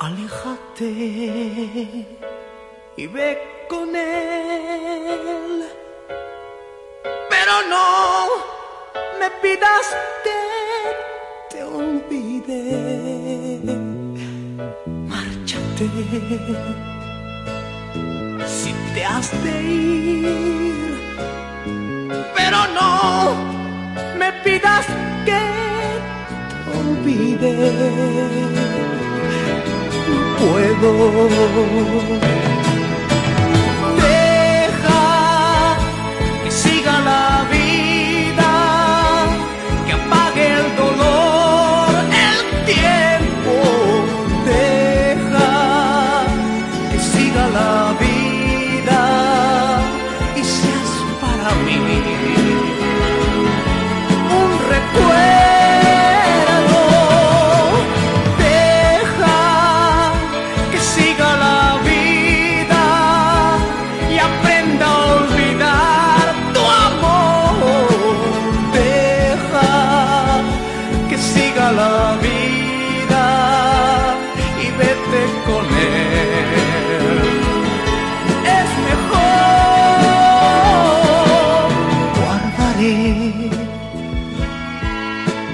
Aléjate y ve con él. Pero no me pidas que te olvide. Márchate si te has de ir. Pero no puedo.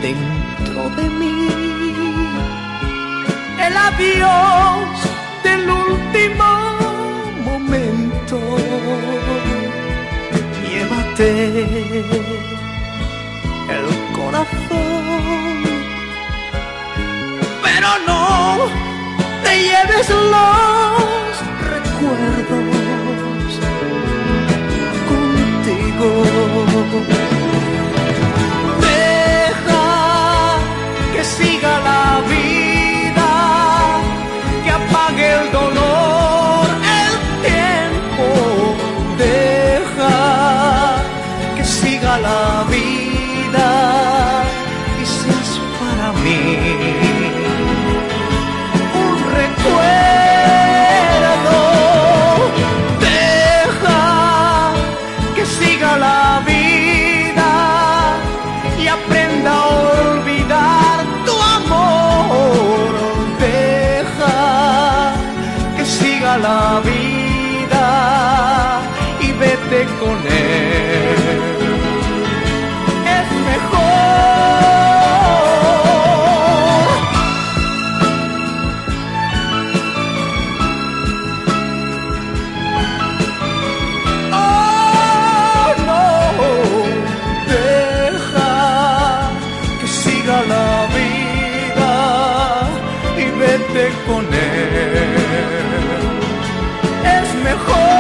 Dentro de mí. El adiós del último momento. Llévate el corazón, pero no te lleves los recuerdos vida y seas para mí un recuerdo. Deja que siga la vida y aprenda a olvidar tu amor. Deja que siga la vida y vete con él. Con él. Es mejor.